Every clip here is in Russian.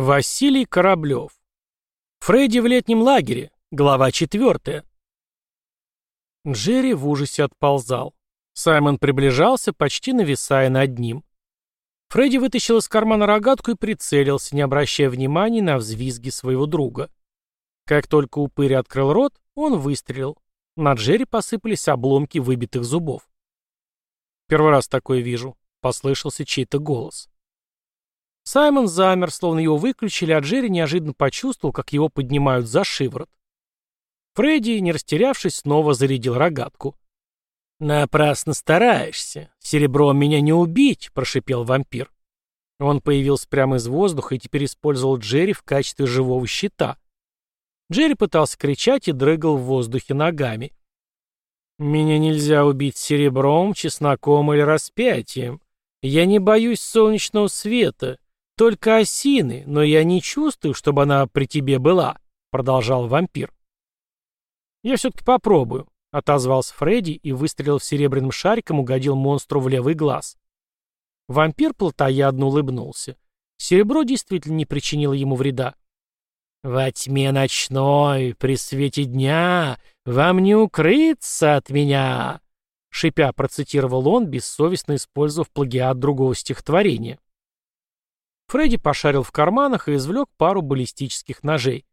Василий Кораблев. Фредди в летнем лагере. Глава 4. Джерри в ужасе отползал. Саймон приближался, почти нависая над ним. Фредди вытащил из кармана рогатку и прицелился, не обращая внимания на взвизги своего друга. Как только упырь открыл рот, он выстрелил. На Джерри посыпались обломки выбитых зубов. «Первый раз такое вижу», — послышался чей-то голос. Саймон замер, словно его выключили, а Джерри неожиданно почувствовал, как его поднимают за шиворот. Фредди, не растерявшись, снова зарядил рогатку. «Напрасно стараешься. Серебром меня не убить», — прошипел вампир. Он появился прямо из воздуха и теперь использовал Джерри в качестве живого щита. Джерри пытался кричать и дрыгал в воздухе ногами. «Меня нельзя убить серебром, чесноком или распятием. Я не боюсь солнечного света. «Только осины, но я не чувствую, чтобы она при тебе была», — продолжал вампир. «Я все-таки попробую», — отозвался Фредди и выстрелил серебряным шариком, угодил монстру в левый глаз. Вампир плотоядно улыбнулся. Серебро действительно не причинило ему вреда. «Во тьме ночной, при свете дня, вам не укрыться от меня!» Шипя процитировал он, бессовестно использовав плагиат другого стихотворения. Фредди пошарил в карманах и извлек пару баллистических ножей.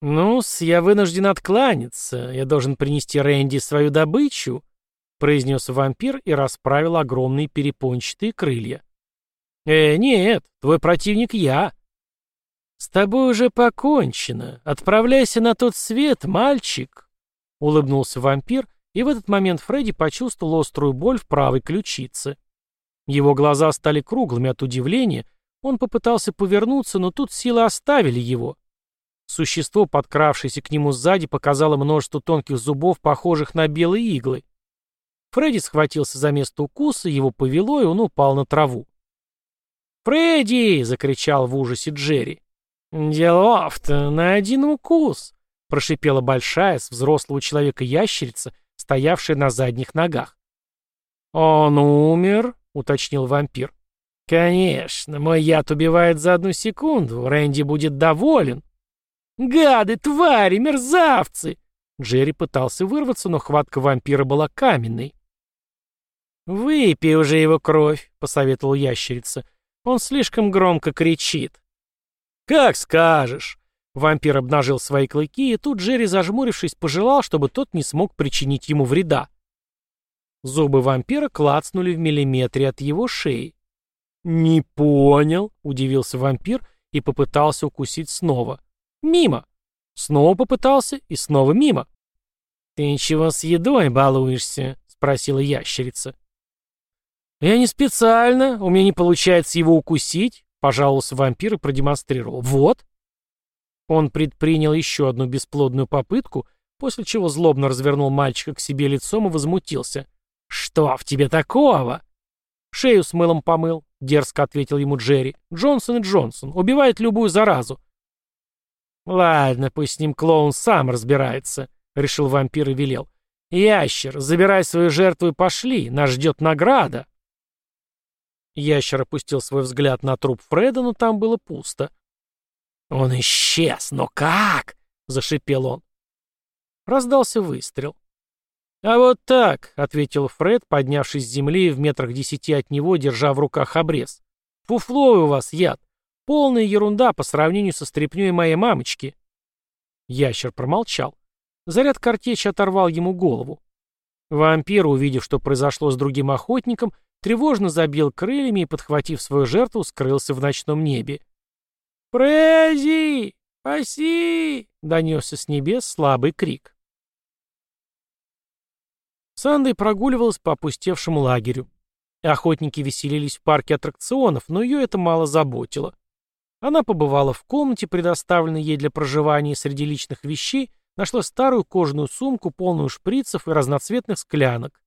«Ну-с, я вынужден откланяться. Я должен принести Рэнди свою добычу», — произнес вампир и расправил огромные перепончатые крылья. «Э, нет, твой противник я». «С тобой уже покончено. Отправляйся на тот свет, мальчик», — улыбнулся вампир, и в этот момент Фредди почувствовал острую боль в правой ключице. Его глаза стали круглыми от удивления, он попытался повернуться, но тут силы оставили его. Существо, подкравшееся к нему сзади, показало множество тонких зубов, похожих на белые иглы. Фредди схватился за место укуса, его повело, и он упал на траву. «Фредди!» — закричал в ужасе Джерри. «Делов-то на один укус!» — прошипела большая, с взрослого человека ящерица, стоявшая на задних ногах. «Он умер?» Уточнил вампир. «Конечно, мой яд убивает за одну секунду. Рэнди будет доволен». «Гады, твари, мерзавцы!» Джерри пытался вырваться, но хватка вампира была каменной. «Выпей уже его кровь», — посоветовал ящерица. «Он слишком громко кричит». «Как скажешь!» Вампир обнажил свои клыки, и тут Джерри, зажмурившись, пожелал, чтобы тот не смог причинить ему вреда. Зубы вампира клацнули в миллиметре от его шеи. «Не понял», — удивился вампир и попытался укусить снова. «Мимо». Снова попытался и снова мимо. «Ты ничего с едой балуешься?» — спросила ящерица. «Я не специально, у меня не получается его укусить», — пожаловался вампир и продемонстрировал. «Вот». Он предпринял еще одну бесплодную попытку, после чего злобно развернул мальчика к себе лицом и возмутился. «Что в тебе такого?» «Шею с мылом помыл», — дерзко ответил ему Джерри. «Джонсон и Джонсон. Убивает любую заразу». «Ладно, пусть с ним клоун сам разбирается», — решил вампир и велел. «Ящер, забирай свою жертву и пошли, нас ждет награда». Ящер опустил свой взгляд на труп Фреда, но там было пусто. «Он исчез, но как?» — зашипел он. Раздался выстрел. «А вот так», — ответил Фред, поднявшись с земли в метрах десяти от него, держа в руках обрез. «Фуфловый у вас яд. Полная ерунда по сравнению со стряпнёй моей мамочки». Ящер промолчал. Заряд картечи оторвал ему голову. Вампир, увидев, что произошло с другим охотником, тревожно забил крыльями и, подхватив свою жертву, скрылся в ночном небе. «Прези! Спаси!» — донесся с небес слабый крик. Сандой прогуливалась по опустевшему лагерю. Охотники веселились в парке аттракционов, но ее это мало заботило. Она побывала в комнате, предоставленной ей для проживания среди личных вещей, нашла старую кожаную сумку, полную шприцев и разноцветных склянок.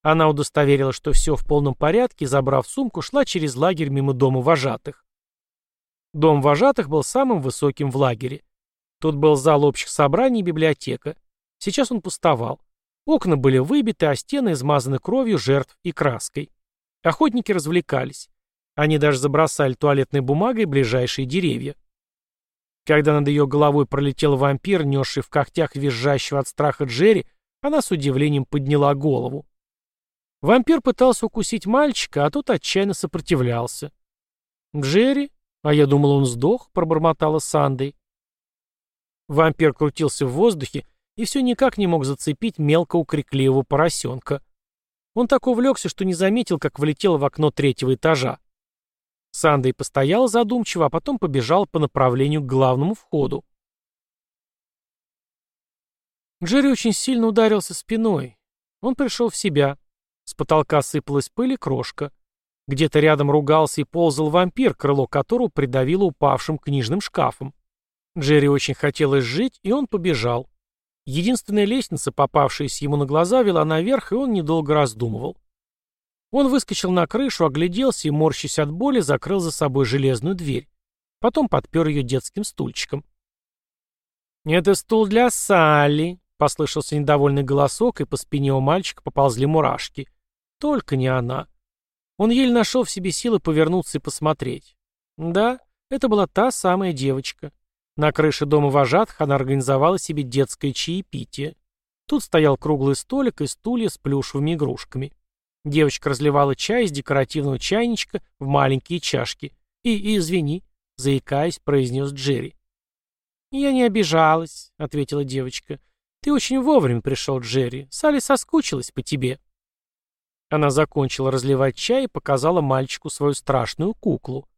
Она удостоверила, что все в полном порядке, забрав сумку, шла через лагерь мимо дома вожатых. Дом вожатых был самым высоким в лагере. Тут был зал общих собраний и библиотека. Сейчас он пустовал. Окна были выбиты, а стены измазаны кровью жертв и краской. Охотники развлекались. Они даже забросали туалетной бумагой ближайшие деревья. Когда над ее головой пролетел вампир, несший в когтях визжащего от страха Джерри, она с удивлением подняла голову. Вампир пытался укусить мальчика, а тот отчаянно сопротивлялся. «Джерри? А я думал, он сдох», — пробормотала Сандой. Вампир крутился в воздухе и все никак не мог зацепить мелкого крикливого поросенка. Он так увлекся, что не заметил, как влетел в окно третьего этажа. Сандей постоял задумчиво, а потом побежал по направлению к главному входу. Джерри очень сильно ударился спиной. Он пришел в себя. С потолка сыпалась пыль и крошка. Где-то рядом ругался и ползал вампир, крыло которого придавило упавшим книжным шкафом. Джерри очень хотелось жить, и он побежал. Единственная лестница, попавшаяся ему на глаза, вела наверх, и он недолго раздумывал. Он выскочил на крышу, огляделся и, морщась от боли, закрыл за собой железную дверь. Потом подпер ее детским стульчиком. «Это стул для Салли», — послышался недовольный голосок, и по спине у мальчика поползли мурашки. Только не она. Он еле нашел в себе силы повернуться и посмотреть. Да, это была та самая девочка. На крыше дома вожатых она организовала себе детское чаепитие. Тут стоял круглый столик и стулья с плюшевыми игрушками. Девочка разливала чай из декоративного чайничка в маленькие чашки. «И, и извини», — заикаясь, произнес Джерри. «Я не обижалась», — ответила девочка. «Ты очень вовремя пришел, Джерри. Салли соскучилась по тебе». Она закончила разливать чай и показала мальчику свою страшную куклу.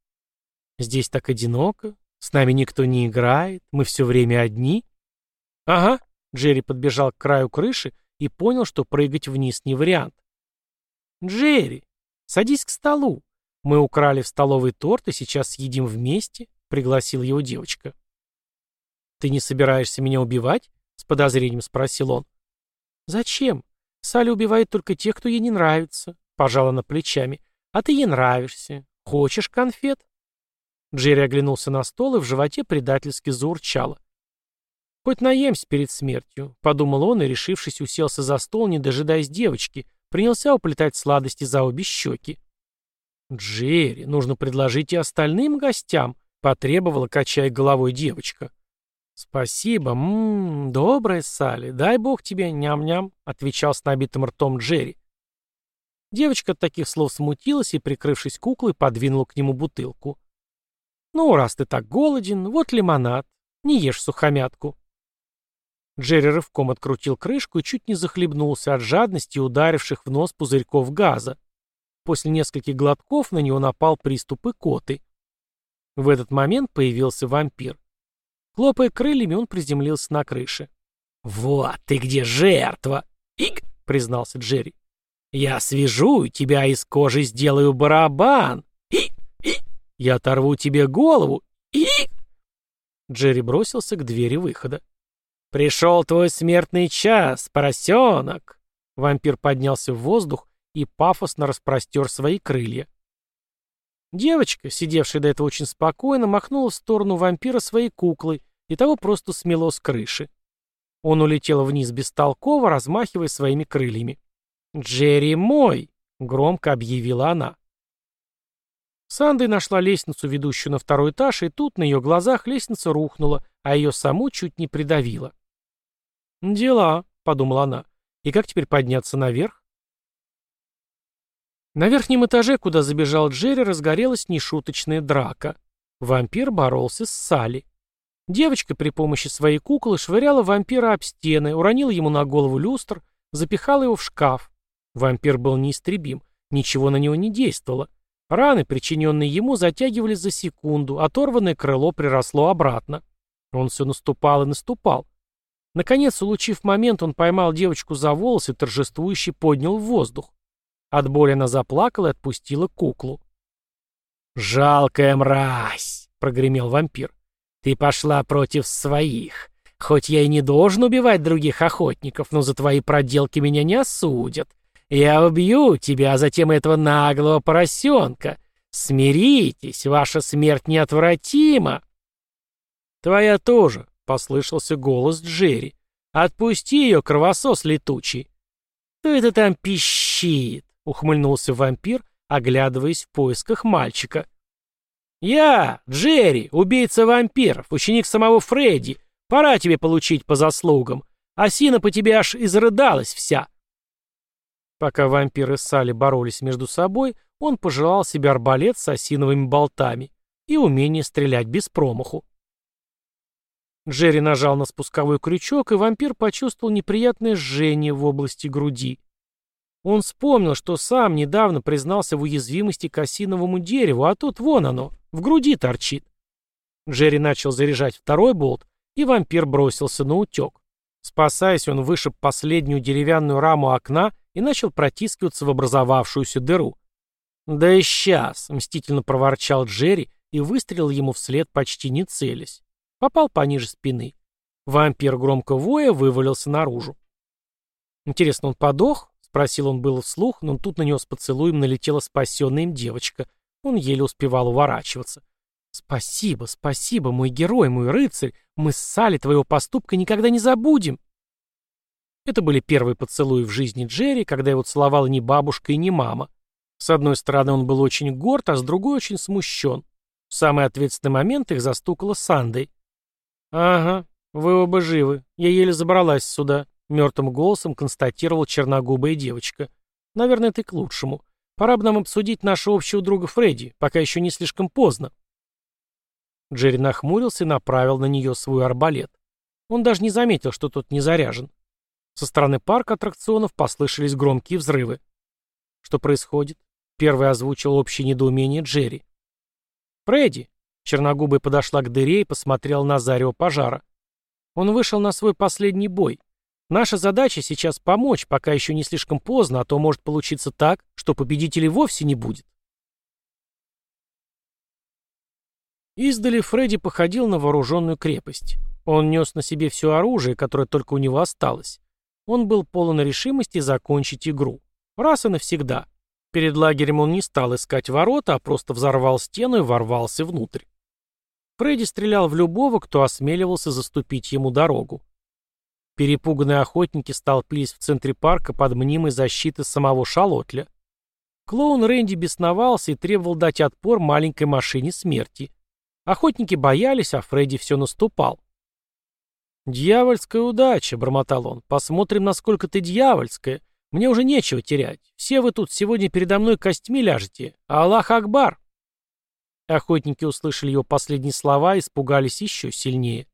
«Здесь так одиноко, с нами никто не играет, мы все время одни. Ага, Джерри подбежал к краю крыши и понял, что прыгать вниз не вариант. Джерри, садись к столу. Мы украли в столовый торт и сейчас съедим вместе, пригласила его девочка. Ты не собираешься меня убивать? С подозрением спросил он. Зачем? Салли убивает только тех, кто ей не нравится, пожала на плечами. А ты ей нравишься. Хочешь конфет? Джерри оглянулся на стол, и в животе предательски заурчало. «Хоть наемся перед смертью», — подумал он, и, решившись, уселся за стол, не дожидаясь девочки, принялся уплетать сладости за обе щеки. «Джерри, нужно предложить и остальным гостям», — потребовала, качая головой девочка. «Спасибо, ммм, добрая Салли, дай бог тебе, ням-ням», — отвечал с набитым ртом Джерри. Девочка от таких слов смутилась и, прикрывшись куклой, подвинула к нему бутылку. «Ну, раз ты так голоден, вот лимонад. Не ешь сухомятку». Джерри рывком открутил крышку и чуть не захлебнулся от жадности ударивших в нос пузырьков газа. После нескольких глотков на него напал приступ икоты. В этот момент появился вампир. Хлопая крыльями, он приземлился на крыше. «Вот ты где жертва!» «Ик!» — признался Джерри. «Я свяжу тебя из кожи сделаю барабан!» Я оторву тебе голову и...» Джерри бросился к двери выхода. «Пришел твой смертный час, поросенок!» Вампир поднялся в воздух и пафосно распростер свои крылья. Девочка, сидевшая до этого очень спокойно, махнула в сторону вампира своей куклой, и того просто смело с крыши. Он улетел вниз бестолково, размахивая своими крыльями. «Джерри мой!» — громко объявила она. Сандой нашла лестницу, ведущую на второй этаж, и тут на ее глазах лестница рухнула, а ее саму чуть не придавило. «Дела», — подумала она, — «и как теперь подняться наверх?» На верхнем этаже, куда забежал Джерри, разгорелась нешуточная драка. Вампир боролся с Салли. Девочка при помощи своей куклы швыряла вампира об стены, уронила ему на голову люстр, запихала его в шкаф. Вампир был неистребим, ничего на него не действовало. Раны, причиненные ему, затягивались за секунду, оторванное крыло приросло обратно. Он все наступал и наступал. Наконец, улучив момент, он поймал девочку за волосы, торжествующе поднял в воздух. От боли она заплакала и отпустила куклу. «Жалкая мразь!» — прогремел вампир. «Ты пошла против своих. Хоть я и не должен убивать других охотников, но за твои проделки меня не осудят. Я убью тебя, а затем этого наглого поросенка. Смиритесь, ваша смерть неотвратима. Твоя тоже, послышался голос Джерри. Отпусти ее, кровосос летучий. Кто это там пищит? Ухмыльнулся вампир, оглядываясь в поисках мальчика. «Я, Джерри, убийца вампиров, ученик самого Фредди. Пора тебе получить по заслугам. Осина по тебе аж изрыдалась вся». Пока вампиры и Салли боролись между собой, он пожелал себе арбалет с осиновыми болтами и умение стрелять без промаху. Джерри нажал на спусковой крючок, и вампир почувствовал неприятное жжение в области груди. Он вспомнил, что сам недавно признался в уязвимости к осиновому дереву, а тут вон оно, в груди торчит. Джерри начал заряжать второй болт, и вампир бросился на утек. Спасаясь, он вышиб последнюю деревянную раму окна и начал протискиваться в образовавшуюся дыру. «Да и сейчас!» — мстительно проворчал Джерри и выстрелил ему вслед, почти не целясь. Попал пониже спины. Вампир громко воя вывалился наружу. Интересно, он подох? Спросил он было вслух, но тут на него с поцелуем налетела спасенная им девочка. Он еле успевал уворачиваться. «Спасибо, спасибо, мой герой, мой рыцарь! Мы с Салли твоего поступка никогда не забудем!» Это были первые поцелуи в жизни Джерри, когда его целовала не бабушка и не мама. С одной стороны, он был очень горд, а с другой очень смущен. В самый ответственный момент их застукала Сандой. «Ага, вы оба живы. Я еле забралась сюда», — мертвым голосом констатировала черногубая девочка. «Наверное, и к лучшему. Пора бы нам обсудить нашего общего друга Фредди, пока еще не слишком поздно». Джерри нахмурился и направил на нее свой арбалет. Он даже не заметил, что тот не заряжен. Со стороны парка аттракционов послышались громкие взрывы. «Что происходит?» — первый озвучил общее недоумение Джерри. «Фредди!» Черногубая подошла к дыре и посмотрела на зарево пожара. Он вышел на свой последний бой. Наша задача сейчас помочь, пока еще не слишком поздно, а то может получиться так, что победителей вовсе не будет. Издали Фредди походил на вооруженную крепость. Он нес на себе все оружие, которое только у него осталось. Он был полон решимости закончить игру. Раз и навсегда. Перед лагерем он не стал искать ворота, а просто взорвал стену и ворвался внутрь. Фредди стрелял в любого, кто осмеливался заступить ему дорогу. Перепуганные охотники столпились в центре парка под мнимой защитой самого Шалотля. Клоун Рэнди бесновался и требовал дать отпор маленькой машине смерти. Охотники боялись, а Фредди все наступал. «Дьявольская удача», — бормотал он. «Посмотрим, насколько ты дьявольская. Мне уже нечего терять. Все вы тут сегодня передо мной костьми ляжете. Аллах Акбар!» Охотники услышали его последние слова и испугались еще сильнее.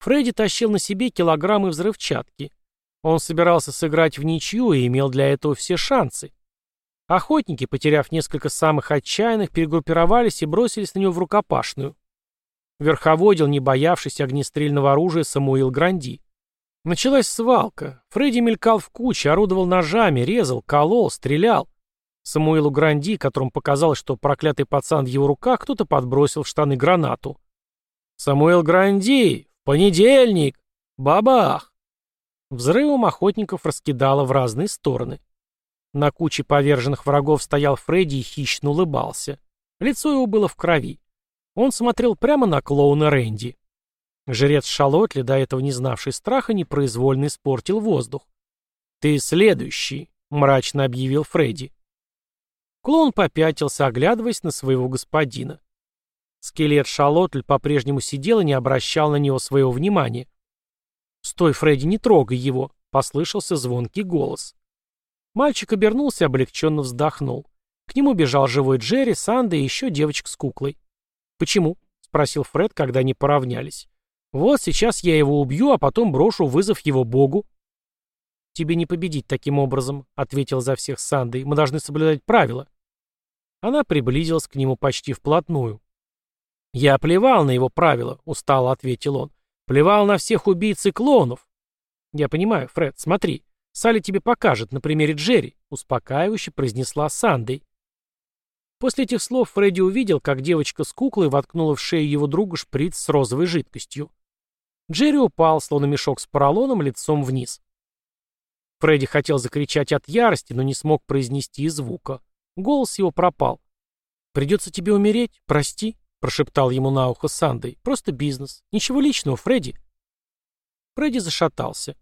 Фредди тащил на себе килограммы взрывчатки. Он собирался сыграть в ничью и имел для этого все шансы. Охотники, потеряв несколько самых отчаянных, перегруппировались и бросились на него в рукопашную. Верховодил, не боявшись огнестрельного оружия, Самуил Гранди. Началась свалка. Фредди мелькал в куче, орудовал ножами, резал, колол, стрелял. Самуилу Гранди, которому показалось, что проклятый пацан в его руках, кто-то подбросил в штаны гранату. «Самуил Гранди! Понедельник! Бабах!» Взрывом охотников раскидало в разные стороны. На куче поверженных врагов стоял Фредди и хищно улыбался. Лицо его было в крови. Он смотрел прямо на клоуна Рэнди. Жрец Шалотли, до этого не знавший страха, непроизвольно испортил воздух. «Ты следующий», — мрачно объявил Фредди. Клоун попятился, оглядываясь на своего господина. Скелет Шалотль по-прежнему сидел и не обращал на него своего внимания. «Стой, Фредди, не трогай его!» — послышался звонкий голос. Мальчик обернулся и облегченно вздохнул. К нему бежал живой Джерри, Санда и еще девочка с куклой. «Почему?» — спросил Фред, когда они поравнялись. «Вот сейчас я его убью, а потом брошу вызов его богу». «Тебе не победить таким образом», — ответил за всех Сандой. «Мы должны соблюдать правила». Она приблизилась к нему почти вплотную. «Я плевал на его правила», — устало ответил он. «Плевал на всех убийц и клонов». «Я понимаю, Фред, смотри. Салли тебе покажет на примере Джерри», — успокаивающе произнесла Сандой. После этих слов Фредди увидел, как девочка с куклой воткнула в шею его друга шприц с розовой жидкостью. Джерри упал, словно мешок с поролоном, лицом вниз. Фредди хотел закричать от ярости, но не смог произнести звука. Голос его пропал. «Придется тебе умереть, прости», — прошептал ему на ухо Сандой. «Просто бизнес. Ничего личного, Фредди». Фредди зашатался.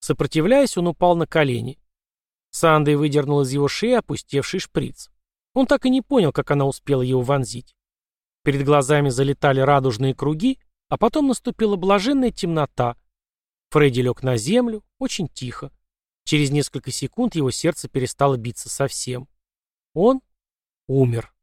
Сопротивляясь, он упал на колени. Сандой выдернул из его шеи опустевший шприц. Он так и не понял, как она успела его вонзить. Перед глазами залетали радужные круги, а потом наступила блаженная темнота. Фредди лег на землю, очень тихо. Через несколько секунд его сердце перестало биться совсем. Он умер.